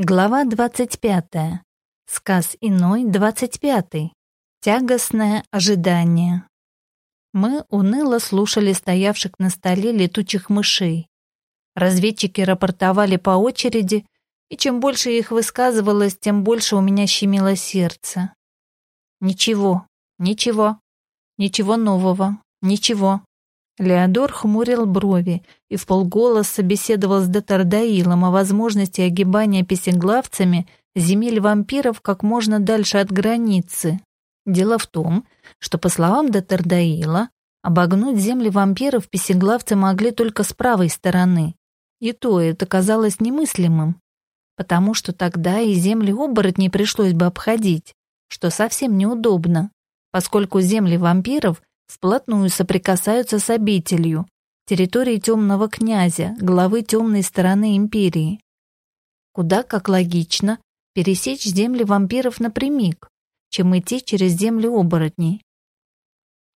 Глава 25. Сказ иной 25. Тягостное ожидание. Мы уныло слушали стоявших на столе летучих мышей. Разведчики рапортовали по очереди, и чем больше их высказывалось, тем больше у меня щемило сердце. Ничего, ничего, ничего нового, ничего. Леодор хмурил брови и в полголоса беседовал с Детардаилом о возможности огибания песеглавцами земель вампиров как можно дальше от границы. Дело в том, что, по словам Детардаила, обогнуть земли вампиров песеглавцы могли только с правой стороны. И то это казалось немыслимым, потому что тогда и земли оборотней пришлось бы обходить, что совсем неудобно, поскольку земли вампиров вплотную соприкасаются с обителью, территорией темного князя, главы темной стороны империи. Куда как логично пересечь земли вампиров напрямик, чем идти через земли оборотней.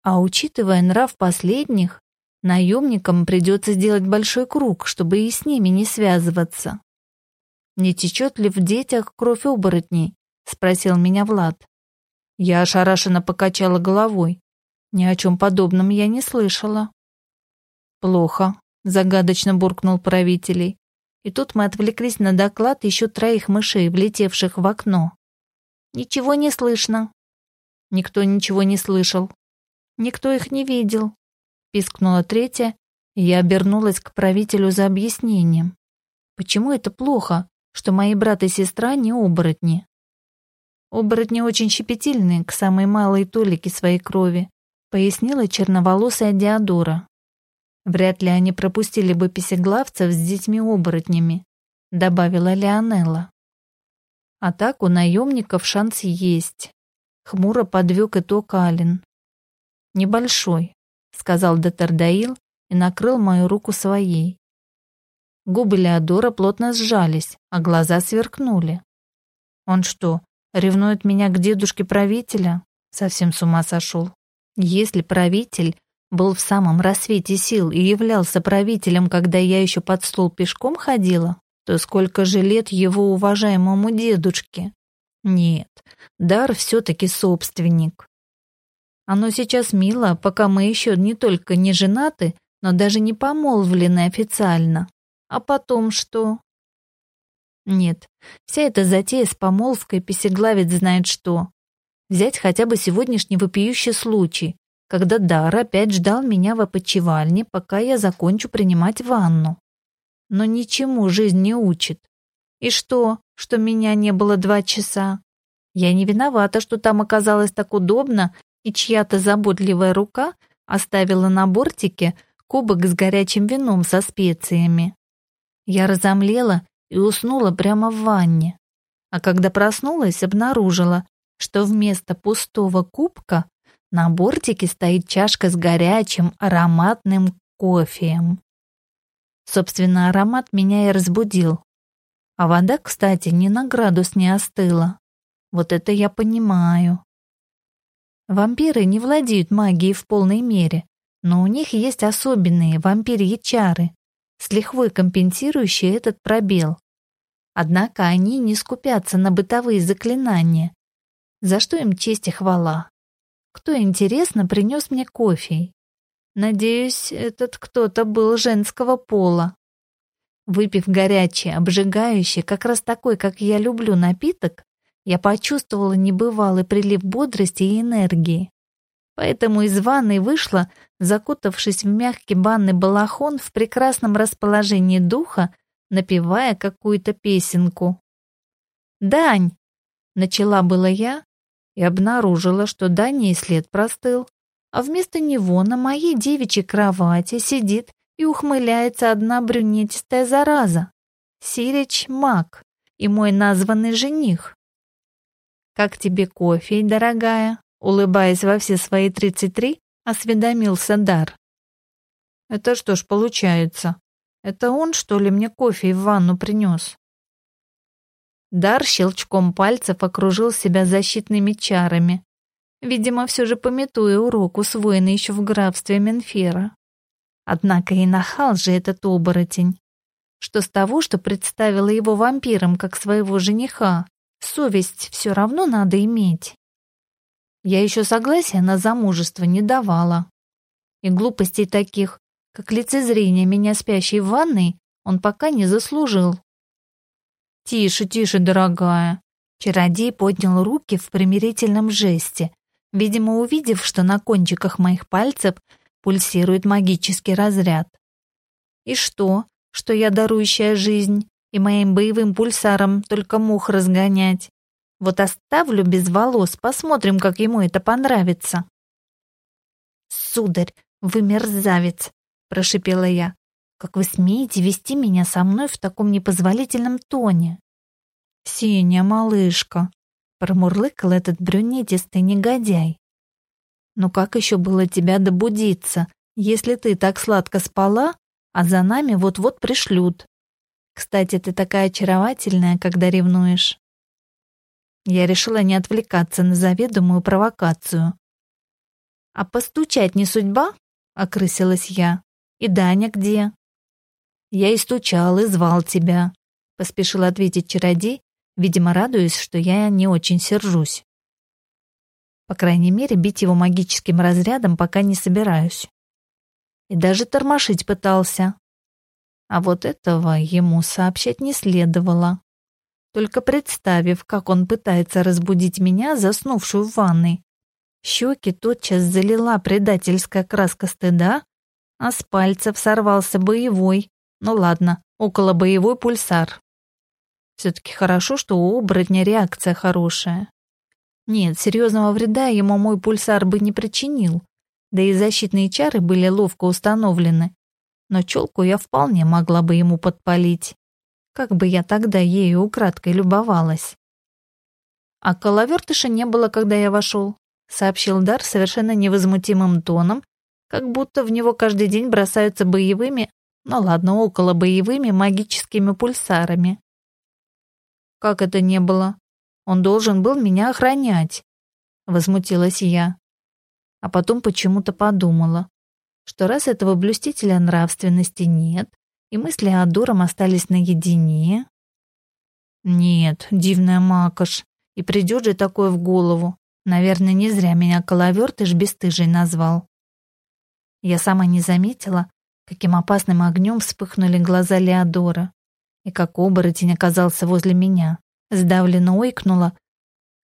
А учитывая нрав последних, наемникам придется сделать большой круг, чтобы и с ними не связываться. «Не течет ли в детях кровь оборотней?» — спросил меня Влад. Я ошарашенно покачала головой. Ни о чем подобном я не слышала. Плохо, загадочно буркнул правителей. И тут мы отвлеклись на доклад еще троих мышей, влетевших в окно. Ничего не слышно. Никто ничего не слышал. Никто их не видел. Пискнула третья, и я обернулась к правителю за объяснением. Почему это плохо, что мои брат и сестра не оборотни? Оборотни очень щепетильны к самой малой толике своей крови, пояснила черноволосая Диадора. Вряд ли они пропустили бы песеглавцев с детьми-оборотнями, добавила Леонелла. А так у наемников шанс есть. Хмуро подвёг итог Алин. Небольшой, сказал Детердаил и накрыл мою руку своей. Губы Леодора плотно сжались, а глаза сверкнули. Он что, ревнует меня к дедушке правителя? Совсем с ума сошел. Если правитель был в самом рассвете сил и являлся правителем, когда я еще под стол пешком ходила, то сколько же лет его уважаемому дедушке? Нет, дар все-таки собственник. Оно сейчас мило, пока мы еще не только не женаты, но даже не помолвлены официально. А потом что? Нет, вся эта затея с помолвкой песеглавец знает что. Взять хотя бы сегодняшний вопиющий случай, когда Дар опять ждал меня в опочивальне, пока я закончу принимать ванну. Но ничему жизнь не учит. И что, что меня не было два часа? Я не виновата, что там оказалось так удобно, и чья-то заботливая рука оставила на бортике кубок с горячим вином со специями. Я разомлела и уснула прямо в ванне. А когда проснулась, обнаружила, что вместо пустого кубка на бортике стоит чашка с горячим ароматным кофеем. Собственно, аромат меня и разбудил. А вода, кстати, ни на градус не остыла. Вот это я понимаю. Вампиры не владеют магией в полной мере, но у них есть особенные вампирьи чары, с лихвой компенсирующие этот пробел. Однако они не скупятся на бытовые заклинания, за что им честь и хвала. Кто, интересно, принес мне кофе? Надеюсь, этот кто-то был женского пола. Выпив горячий, обжигающий, как раз такой, как я люблю напиток, я почувствовала небывалый прилив бодрости и энергии. Поэтому из ванной вышла, закутавшись в мягкий банный балахон в прекрасном расположении духа, напевая какую-то песенку. «Дань!» — начала была я, и обнаружила, что Дани след простыл, а вместо него на моей девичьей кровати сидит и ухмыляется одна брюнетистая зараза. Сирич Мак и мой названный жених. «Как тебе кофе, дорогая?» Улыбаясь во все свои тридцать три, осведомился Дар. «Это что ж получается? Это он, что ли, мне кофе в ванну принес?» Дар щелчком пальцев окружил себя защитными чарами. Видимо, все же пометуя урок, усвоенный еще в графстве Менфера. Однако и нахал же этот оборотень. Что с того, что представила его вампиром как своего жениха, совесть все равно надо иметь. Я еще согласия на замужество не давала. И глупостей таких, как лицезрение меня спящей в ванной, он пока не заслужил. «Тише, тише, дорогая!» Чародей поднял руки в примирительном жесте, видимо, увидев, что на кончиках моих пальцев пульсирует магический разряд. «И что? Что я дарующая жизнь, и моим боевым пульсаром только мух разгонять? Вот оставлю без волос, посмотрим, как ему это понравится». «Сударь, вы мерзавец!» — прошипела я. Как вы смеете вести меня со мной в таком непозволительном тоне? Синяя малышка, промурлыкал этот брюнетистый негодяй. Ну как еще было тебя добудиться, если ты так сладко спала, а за нами вот-вот пришлют? Кстати, ты такая очаровательная, когда ревнуешь. Я решила не отвлекаться на заведомую провокацию. «А постучать не судьба?» — окрысилась я. «И Даня где?» «Я и стучал, и звал тебя», — поспешил ответить чародей, видимо, радуясь, что я не очень сержусь. По крайней мере, бить его магическим разрядом пока не собираюсь. И даже тормошить пытался. А вот этого ему сообщать не следовало. Только представив, как он пытается разбудить меня, заснувшую в ванной, щеки тотчас залила предательская краска стыда, а с пальцев сорвался боевой, ну ладно, около боевой пульсар. Все-таки хорошо, что у оборотня реакция хорошая. Нет, серьезного вреда ему мой пульсар бы не причинил, да и защитные чары были ловко установлены. Но челку я вполне могла бы ему подпалить. Как бы я тогда ею украдкой любовалась. А коловертыша не было, когда я вошел, сообщил Дар совершенно невозмутимым тоном, как будто в него каждый день бросаются боевыми, ну ладно, около боевыми магическими пульсарами. Как это не было? Он должен был меня охранять, возмутилась я. А потом почему-то подумала, что раз этого блюстителя нравственности нет, и мысли о Дором остались наедине... Нет, дивная макаш, и придет же такое в голову. Наверное, не зря меня коловертыш бесстыжий назвал. Я сама не заметила, каким опасным огнем вспыхнули глаза Леодора, и как оборотень оказался возле меня. Сдавленно ойкнула,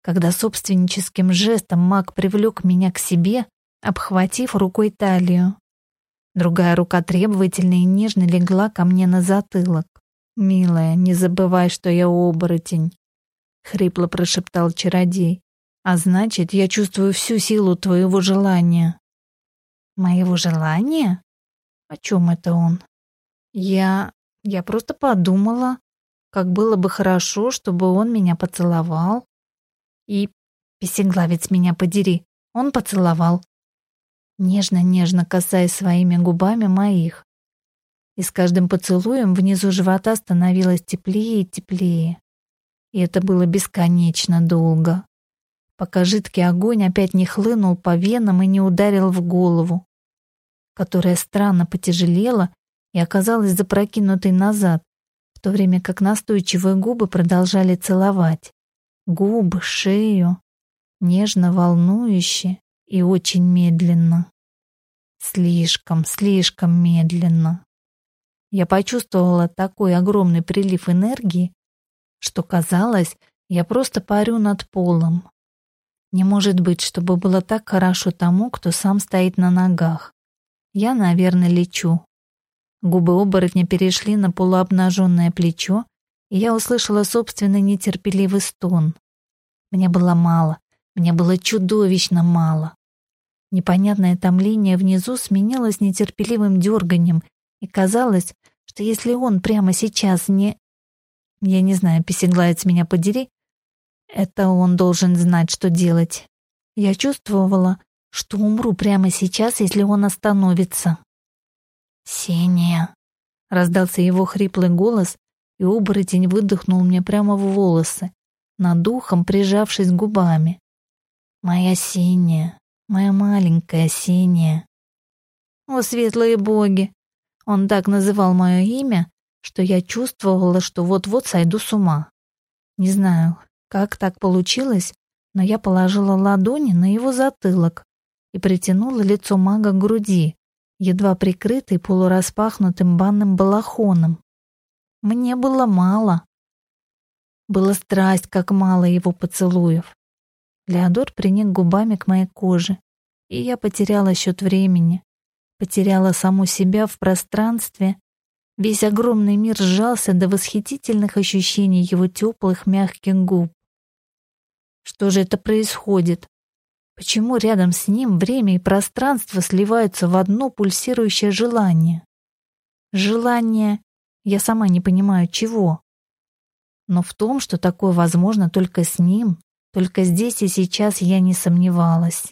когда собственническим жестом маг привлек меня к себе, обхватив рукой талию. Другая рука требовательно и нежно легла ко мне на затылок. «Милая, не забывай, что я оборотень», — хрипло прошептал чародей. «А значит, я чувствую всю силу твоего желания». «Моего желания?» О чем это он? Я... я просто подумала, как было бы хорошо, чтобы он меня поцеловал. И песеглавец меня подери, он поцеловал. Нежно-нежно касаясь своими губами моих. И с каждым поцелуем внизу живота становилось теплее и теплее. И это было бесконечно долго, пока жидкий огонь опять не хлынул по венам и не ударил в голову которая странно потяжелела и оказалась запрокинутой назад, в то время как настойчивые губы продолжали целовать. Губы, шею, нежно волнующе и очень медленно. Слишком, слишком медленно. Я почувствовала такой огромный прилив энергии, что казалось, я просто парю над полом. Не может быть, чтобы было так хорошо тому, кто сам стоит на ногах. Я, наверное, лечу. Губы оборотня перешли на полуобнаженное плечо, и я услышала собственный нетерпеливый стон. Мне было мало, мне было чудовищно мало. Непонятное томление внизу сменилось нетерпеливым дерганием, и казалось, что если он прямо сейчас не... Я не знаю, песеглаец меня подери, это он должен знать, что делать. Я чувствовала, что умру прямо сейчас, если он остановится. «Синяя!» — раздался его хриплый голос, и оборотень выдохнул мне прямо в волосы, над духом прижавшись губами. «Моя синяя, моя маленькая синяя!» О, светлые боги! Он так называл мое имя, что я чувствовала, что вот-вот сойду с ума. Не знаю, как так получилось, но я положила ладони на его затылок и притянула лицо мага к груди, едва прикрытой полураспахнутым банным балахоном. Мне было мало. Было страсть, как мало его поцелуев. Леодор приник губами к моей коже, и я потеряла счет времени, потеряла саму себя в пространстве. Весь огромный мир сжался до восхитительных ощущений его теплых мягких губ. Что же это происходит? Почему рядом с ним время и пространство сливаются в одно пульсирующее желание? Желание, я сама не понимаю чего. Но в том, что такое возможно только с ним, только здесь и сейчас я не сомневалась.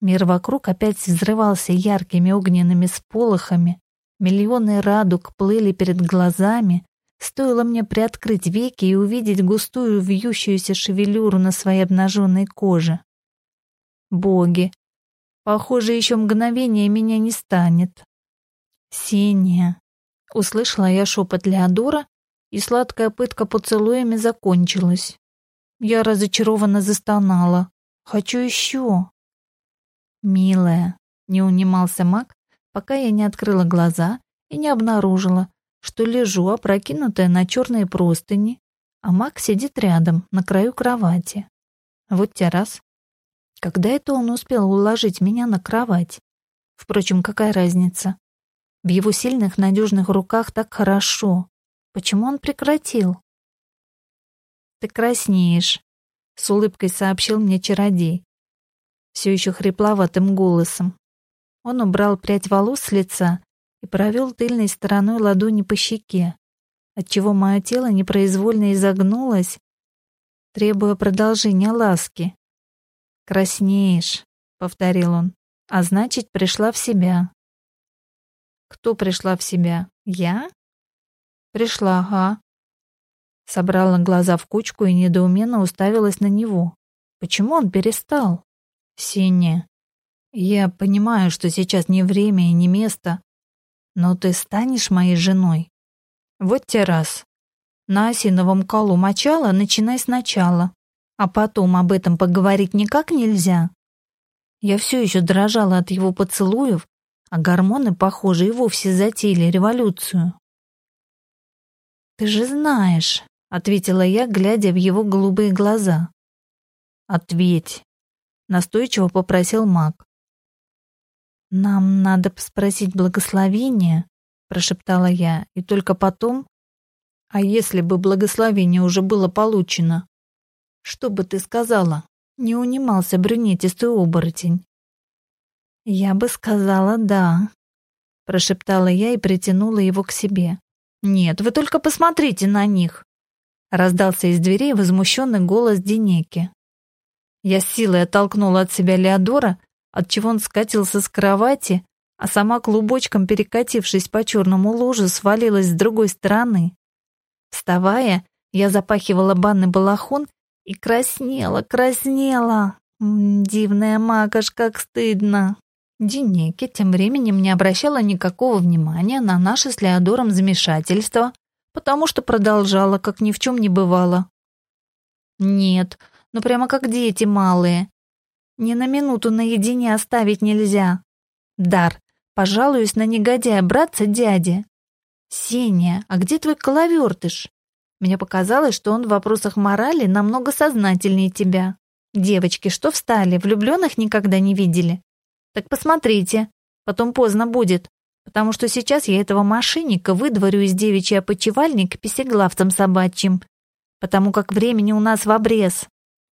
Мир вокруг опять взрывался яркими огненными сполохами, миллионы радуг плыли перед глазами, стоило мне приоткрыть веки и увидеть густую вьющуюся шевелюру на своей обнаженной коже. Боги! Похоже, еще мгновение меня не станет. Синяя. Услышала я шепот Леодора, и сладкая пытка поцелуями закончилась. Я разочарованно застонала. Хочу еще. Милая, не унимался маг, пока я не открыла глаза и не обнаружила, что лежу, опрокинутая на черные простыни, а маг сидит рядом, на краю кровати. Вот те раз. Когда это он успел уложить меня на кровать? Впрочем, какая разница? В его сильных, надежных руках так хорошо. Почему он прекратил? «Ты краснеешь», — с улыбкой сообщил мне чародей. Все еще хрипловатым голосом. Он убрал прядь волос с лица и провел тыльной стороной ладони по щеке, отчего мое тело непроизвольно изогнулось, требуя продолжения ласки. «Краснеешь», — повторил он, — «а значит, пришла в себя». «Кто пришла в себя? Я?» «Пришла, ага». Собрала глаза в кучку и недоуменно уставилась на него. Почему он перестал? Синяя. Я понимаю, что сейчас не время и не место, но ты станешь моей женой. Вот те раз. На осиновом колу мочала, начинай сначала. А потом об этом поговорить никак нельзя. Я все еще дрожала от его поцелуев, а гормоны, похоже, и вовсе затеяли революцию. «Ты же знаешь», — ответила я, глядя в его голубые глаза. «Ответь», — настойчиво попросил маг. «Нам надо спросить благословение», — прошептала я, и только потом... «А если бы благословение уже было получено?» «Что бы ты сказала?» — не унимался брюнетистый оборотень. «Я бы сказала «да», — прошептала я и притянула его к себе. «Нет, вы только посмотрите на них!» — раздался из дверей возмущенный голос Денеки. Я с силой оттолкнула от себя Леодора, отчего он скатился с кровати, а сама клубочком, перекатившись по черному лужу, свалилась с другой стороны. Вставая, я запахивала банный балахон и краснела, краснела. Дивная макаш, как стыдно. Динеки тем временем не обращала никакого внимания на наше с Леодором замешательство, потому что продолжала, как ни в чем не бывало. «Нет, ну прямо как дети малые. Ни на минуту наедине оставить нельзя. Дар, пожалуюсь на негодяя братца дяди. Сеня, а где твой коловертыш? Мне показалось, что он в вопросах морали намного сознательнее тебя. Девочки, что встали, влюбленных никогда не видели? Так посмотрите, потом поздно будет, потому что сейчас я этого мошенника выдворю из девичьей опочивальник песеглавцем собачьим, потому как времени у нас в обрез.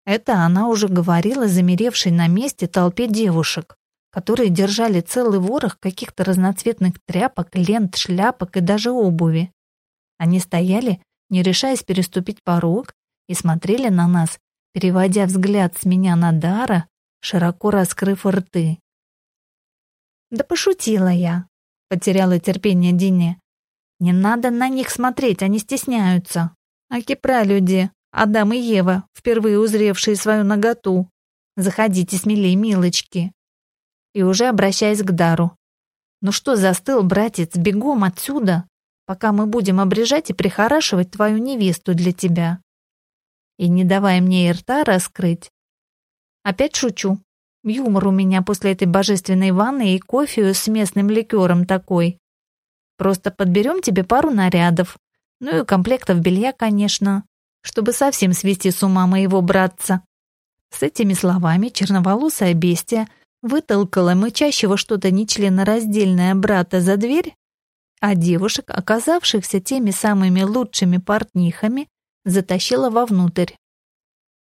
Это она уже говорила замеревшей на месте толпе девушек, которые держали целый ворох каких-то разноцветных тряпок, лент, шляпок и даже обуви. Они стояли не решаясь переступить порог, и смотрели на нас, переводя взгляд с меня на Дара, широко раскрыв рты. «Да пошутила я», — потеряла терпение Дине. «Не надо на них смотреть, они стесняются. Аки люди, Адам и Ева, впервые узревшие свою наготу. Заходите смелей, милочки». И уже обращаясь к Дару. «Ну что застыл, братец, бегом отсюда!» Пока мы будем обрежать и прихорашивать твою невесту для тебя. И не давай мне и рта раскрыть. Опять шучу. Юмор у меня после этой божественной ванны и кофе с местным ликером такой. Просто подберем тебе пару нарядов. Ну и комплектов белья, конечно, чтобы совсем свести с ума моего братца. С этими словами черноволосая бестия вытолкала мычащего что-то нечленораздельное брата за дверь а девушек, оказавшихся теми самыми лучшими портнихами, затащила вовнутрь.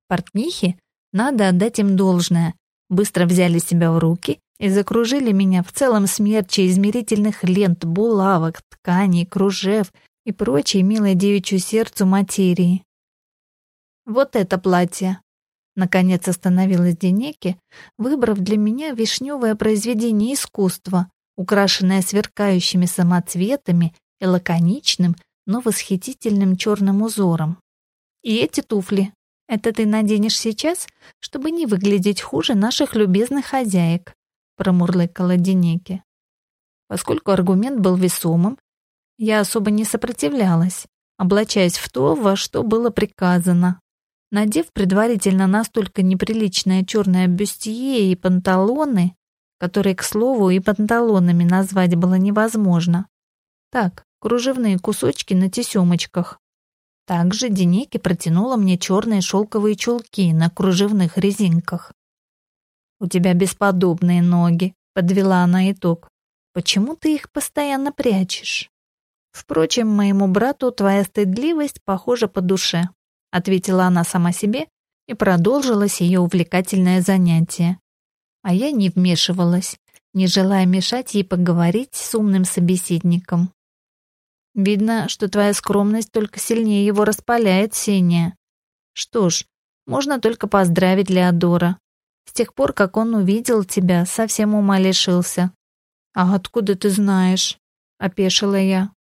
Портнихи, надо отдать им должное, быстро взяли себя в руки и закружили меня в целом смерче измерительных лент, булавок, тканей, кружев и прочей милой девичью сердцу материи. Вот это платье. Наконец остановилась Денеки, выбрав для меня вишневое произведение искусства, украшенная сверкающими самоцветами и лаконичным, но восхитительным черным узором. И эти туфли. Это ты наденешь сейчас, чтобы не выглядеть хуже наших любезных хозяек, промурлыкала Денеки. Поскольку аргумент был весомым, я особо не сопротивлялась, облачаясь в то, во что было приказано. Надев предварительно настолько неприличное черное бюстье и панталоны, которые, к слову, и панталонами назвать было невозможно. Так, кружевные кусочки на тесемочках. Также Денеки протянула мне черные шелковые чулки на кружевных резинках. «У тебя бесподобные ноги», — подвела она итог. «Почему ты их постоянно прячешь?» «Впрочем, моему брату твоя стыдливость похожа по душе», — ответила она сама себе и продолжилось ее увлекательное занятие. А я не вмешивалась, не желая мешать ей поговорить с умным собеседником. Видно, что твоя скромность только сильнее его распаляет, Сеня. Что ж, можно только поздравить Леодора. С тех пор, как он увидел тебя, совсем ума лишился. А откуда ты знаешь? опешила я.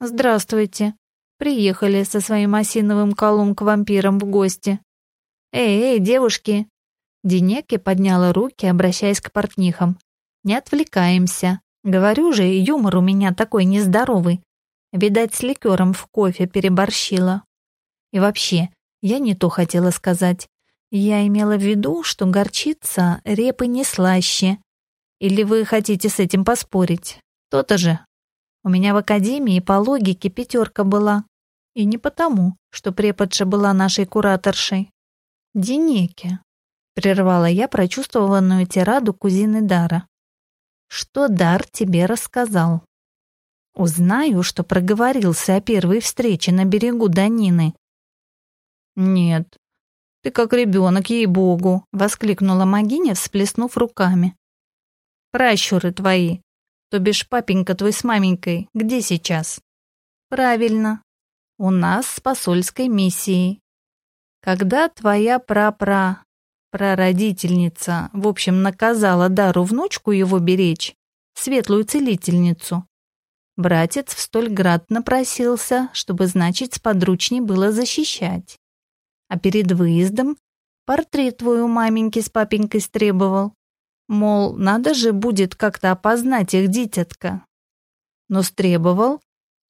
Здравствуйте. Приехали со своим осиновым колом к вампирам в гости. Эй, эй, девушки, Денеки подняла руки, обращаясь к портнихам. «Не отвлекаемся. Говорю же, юмор у меня такой нездоровый. Видать, с ликером в кофе переборщила. И вообще, я не то хотела сказать. Я имела в виду, что горчица репы не слаще. Или вы хотите с этим поспорить? То-то же. У меня в академии по логике пятерка была. И не потому, что преподша была нашей кураторшей. Денеки, Прервала я прочувствованную тираду кузины Дара. Что Дар тебе рассказал? Узнаю, что проговорился о первой встрече на берегу Данины. Нет, ты как ребенок, ей-богу, воскликнула Магиня, всплеснув руками. Пращуры твои, то бишь папенька твой с маменькой, где сейчас? Правильно, у нас с посольской миссией. Когда твоя прапра Прародительница, в общем, наказала Дару внучку его беречь, светлую целительницу. Братец в столь град напросился, чтобы, значит, сподручней было защищать. А перед выездом портрет твой у маменьки с папенькой стребовал. Мол, надо же будет как-то опознать их дитятка. Но стребовал,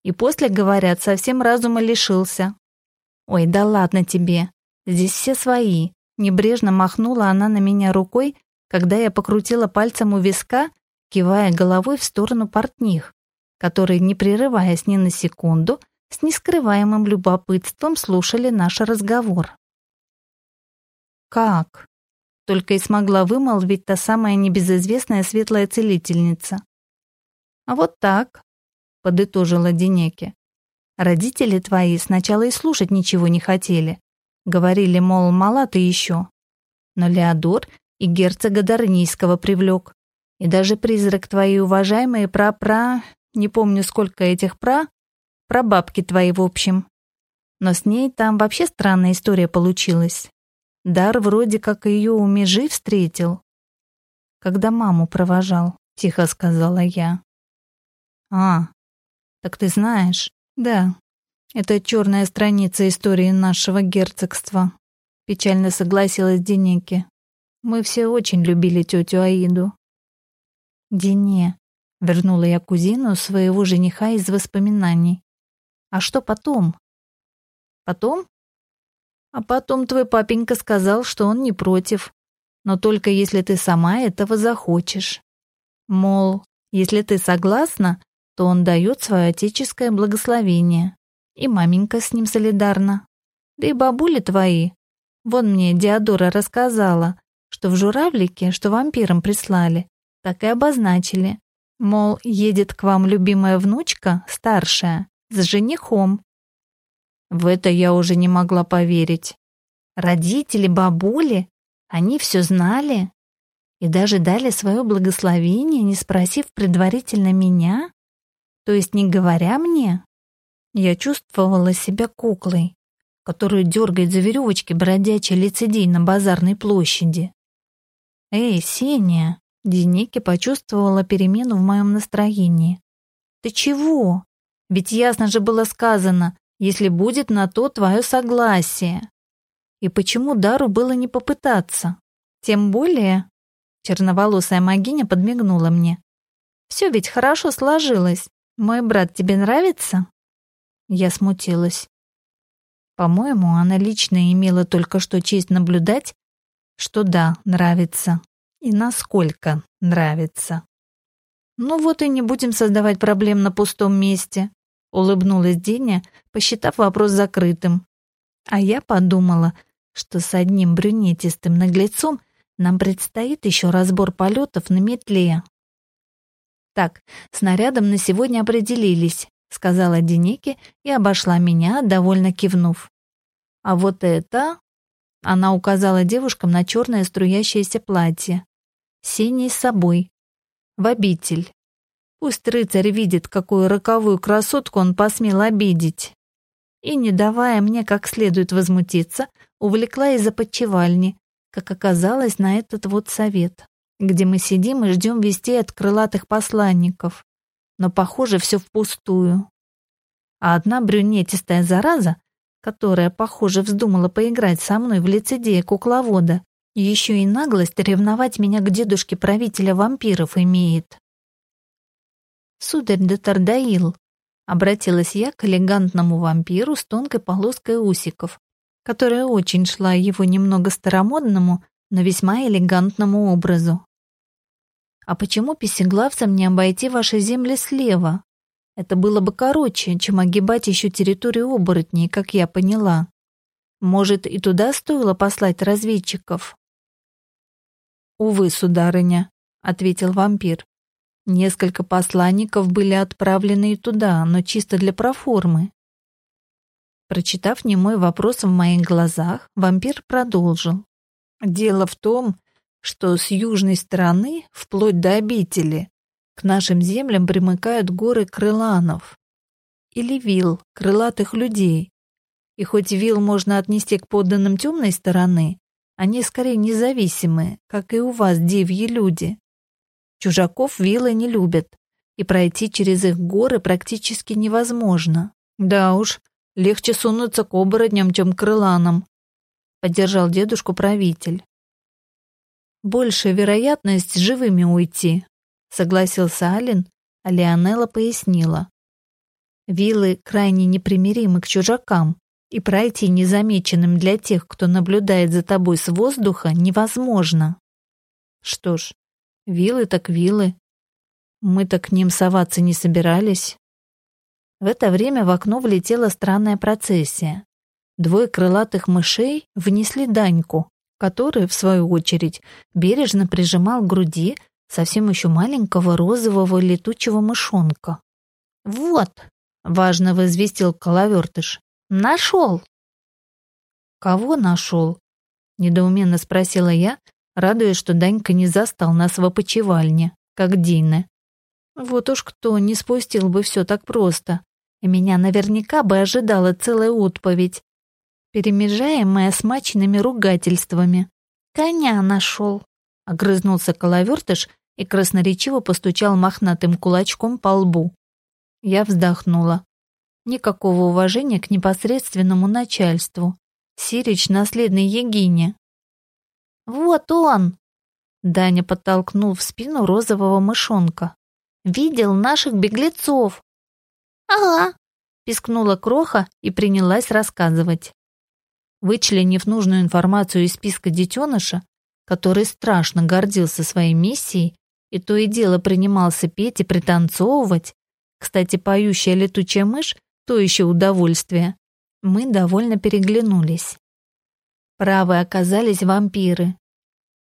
и после, говорят, совсем разума лишился. Ой, да ладно тебе, здесь все свои, Небрежно махнула она на меня рукой, когда я покрутила пальцем у виска, кивая головой в сторону портних, которые, не прерываясь ни на секунду, с нескрываемым любопытством слушали наш разговор. «Как?» — только и смогла вымолвить та самая небезызвестная светлая целительница. «А вот так», — подытожила Денеке. «Родители твои сначала и слушать ничего не хотели, Говорили, мол, мала ты еще. Но Леодор и герцога Дарнийского привлек. И даже призрак твоей уважаемые пра-пра... Не помню, сколько этих пра... Бабки твои, в общем. Но с ней там вообще странная история получилась. Дар вроде как ее у межи встретил. Когда маму провожал, тихо сказала я. А, так ты знаешь? Да, это черная страница истории нашего герцогства. Печально согласилась Денеки. Мы все очень любили тетю Аиду. Дене, вернула я кузину своего жениха из воспоминаний. А что потом? Потом? А потом твой папенька сказал, что он не против, но только если ты сама этого захочешь. Мол, если ты согласна, то он дает свое отеческое благословение. И маменька с ним солидарна. Да и бабули твои. Вон мне Диадора рассказала, что в журавлике, что вампирам прислали, так и обозначили. Мол, едет к вам любимая внучка, старшая, с женихом. В это я уже не могла поверить. Родители, бабули, они все знали и даже дали свое благословение, не спросив предварительно меня, то есть не говоря мне. Я чувствовала себя куклой, которую дергает за веревочки бродячий лицедей на базарной площади. «Эй, Сеня!» Денеке почувствовала перемену в моем настроении. «Ты чего? Ведь ясно же было сказано, если будет на то твое согласие. И почему Дару было не попытаться? Тем более...» Черноволосая магиня подмигнула мне. «Все ведь хорошо сложилось. Мой брат тебе нравится?» Я смутилась. По-моему, она лично имела только что честь наблюдать, что да, нравится. И насколько нравится. Ну вот и не будем создавать проблем на пустом месте, улыбнулась Деня, посчитав вопрос закрытым. А я подумала, что с одним брюнетистым наглецом нам предстоит еще разбор полетов на метле. Так, снарядом на сегодня определились сказала Денеке и обошла меня, довольно кивнув. А вот это... Она указала девушкам на черное струящееся платье. Синий с собой. В обитель. Пусть рыцарь видит, какую роковую красотку он посмел обидеть. И, не давая мне как следует возмутиться, увлекла из-за подчевальни, как оказалось на этот вот совет, где мы сидим и ждем вестей от крылатых посланников но, похоже, все впустую. А одна брюнетистая зараза, которая, похоже, вздумала поиграть со мной в лицедея кукловода, еще и наглость ревновать меня к дедушке правителя вампиров имеет. «Сударь де Тардаил», — обратилась я к элегантному вампиру с тонкой полоской усиков, которая очень шла его немного старомодному, но весьма элегантному образу. А почему песеглавцам не обойти ваши земли слева? Это было бы короче, чем огибать еще территорию оборотней, как я поняла. Может, и туда стоило послать разведчиков? «Увы, сударыня», — ответил вампир. «Несколько посланников были отправлены и туда, но чисто для проформы». Прочитав немой вопрос в моих глазах, вампир продолжил. «Дело в том, что с южной стороны, вплоть до обители, к нашим землям примыкают горы крыланов или вил, крылатых людей. И хоть вил можно отнести к подданным темной стороны, они скорее независимые, как и у вас, девьи люди. Чужаков вилы не любят, и пройти через их горы практически невозможно. Да уж, легче сунуться к оборотням, чем к крыланам, поддержал дедушку правитель. Больше вероятность живыми уйти, согласился Ален, а Леонелла пояснила. Вилы крайне непримиримы к чужакам, и пройти незамеченным для тех, кто наблюдает за тобой с воздуха, невозможно. Что ж, вилы так вилы. Мы-то к ним соваться не собирались. В это время в окно влетела странная процессия. Двое крылатых мышей внесли Даньку, который, в свою очередь, бережно прижимал к груди совсем еще маленького розового летучего мышонка. «Вот», — важно возвестил Коловертыш, — «нашел». «Кого нашел?» — недоуменно спросила я, радуясь, что Данька не застал нас в опочивальне, как Дина. Вот уж кто не спустил бы все так просто. И меня наверняка бы ожидала целая отповедь перемежаемая смачными ругательствами. «Коня нашел!» — огрызнулся коловертыш и красноречиво постучал мохнатым кулачком по лбу. Я вздохнула. Никакого уважения к непосредственному начальству. Сирич — наследный Егине. «Вот он!» Даня подтолкнул в спину розового мышонка. «Видел наших беглецов!» «Ага!» пискнула Кроха и принялась рассказывать. Вычленив нужную информацию из списка детеныша, который страшно гордился своей миссией и то и дело принимался петь и пританцовывать, кстати, поющая летучая мышь — то еще удовольствие, мы довольно переглянулись. Правы оказались вампиры.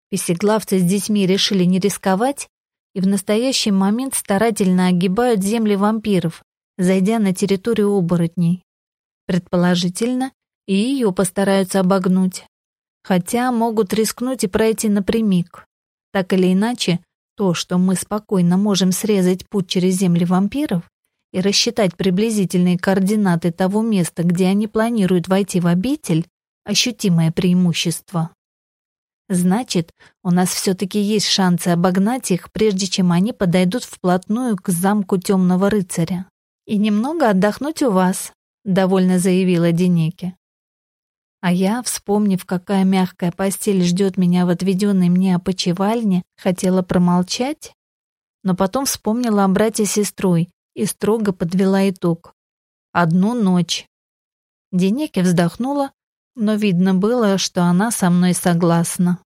Песеглавцы с детьми решили не рисковать и в настоящий момент старательно огибают земли вампиров, зайдя на территорию оборотней. Предположительно, и ее постараются обогнуть. Хотя могут рискнуть и пройти напрямик. Так или иначе, то, что мы спокойно можем срезать путь через земли вампиров и рассчитать приблизительные координаты того места, где они планируют войти в обитель, ощутимое преимущество. Значит, у нас все-таки есть шансы обогнать их, прежде чем они подойдут вплотную к замку темного рыцаря. И немного отдохнуть у вас, довольно заявила Денеке. А я, вспомнив, какая мягкая постель ждет меня в отведенной мне опочивальне, хотела промолчать, но потом вспомнила о брате с сестрой и строго подвела итог. Одну ночь. Денеке вздохнула, но видно было, что она со мной согласна.